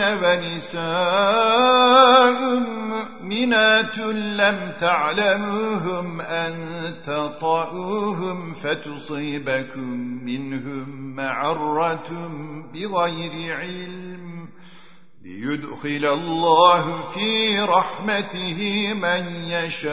ونساء مؤمنات لم تعلموهم أن تطعوهم فتصيبكم منهم معرة بغير علم ليدخل الله في رحمته من يشاء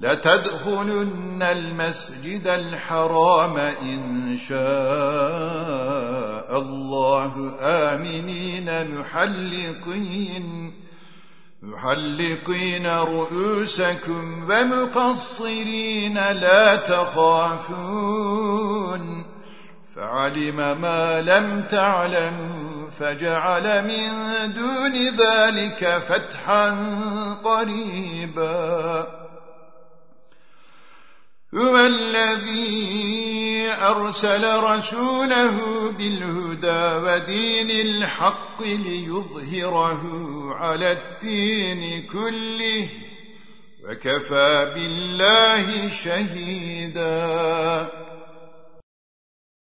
لتدخلن المسجد الحرام إن شاء الله. آمنين محلقين محلقين رؤوسكم ومقصرين لا تخافون. فعلم ما لم تعلموا فجعل من دون ذلك فتحا قريبا. الذي أرسل رسوله بالهدى ودين الحق ليظهره على الدين كله وكفى بالله شهيداً